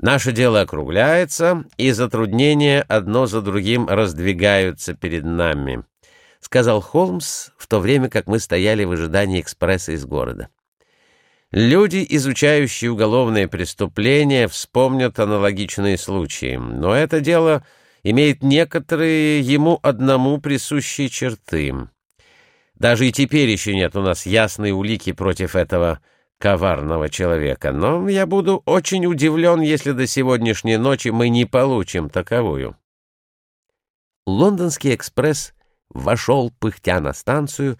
Наше дело округляется, и затруднения одно за другим раздвигаются перед нами, — сказал Холмс в то время, как мы стояли в ожидании экспресса из города. Люди, изучающие уголовные преступления, вспомнят аналогичные случаи, но это дело имеет некоторые ему одному присущие черты. Даже и теперь еще нет у нас ясной улики против этого коварного человека, но я буду очень удивлен, если до сегодняшней ночи мы не получим таковую. Лондонский экспресс вошел пыхтя на станцию,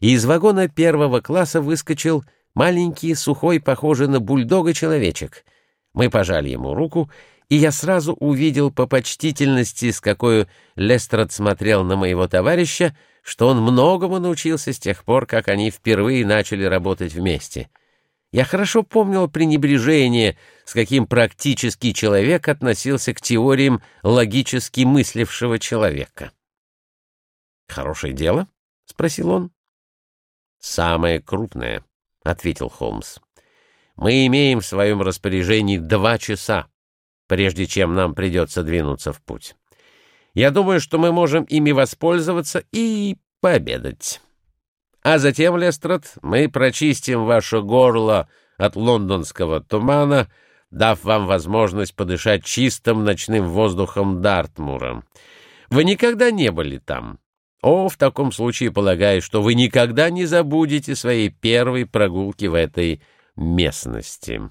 и из вагона первого класса выскочил маленький, сухой, похожий на бульдога человечек. Мы пожали ему руку, и я сразу увидел по почтительности, с какой Лестрад смотрел на моего товарища, что он многому научился с тех пор, как они впервые начали работать вместе — я хорошо помнил пренебрежение, с каким практический человек относился к теориям логически мыслившего человека. «Хорошее дело?» — спросил он. «Самое крупное», — ответил Холмс. «Мы имеем в своем распоряжении два часа, прежде чем нам придется двинуться в путь. Я думаю, что мы можем ими воспользоваться и пообедать». А затем, Лестрад, мы прочистим ваше горло от лондонского тумана, дав вам возможность подышать чистым ночным воздухом Дартмура. Вы никогда не были там. О, в таком случае полагаю, что вы никогда не забудете своей первой прогулки в этой местности.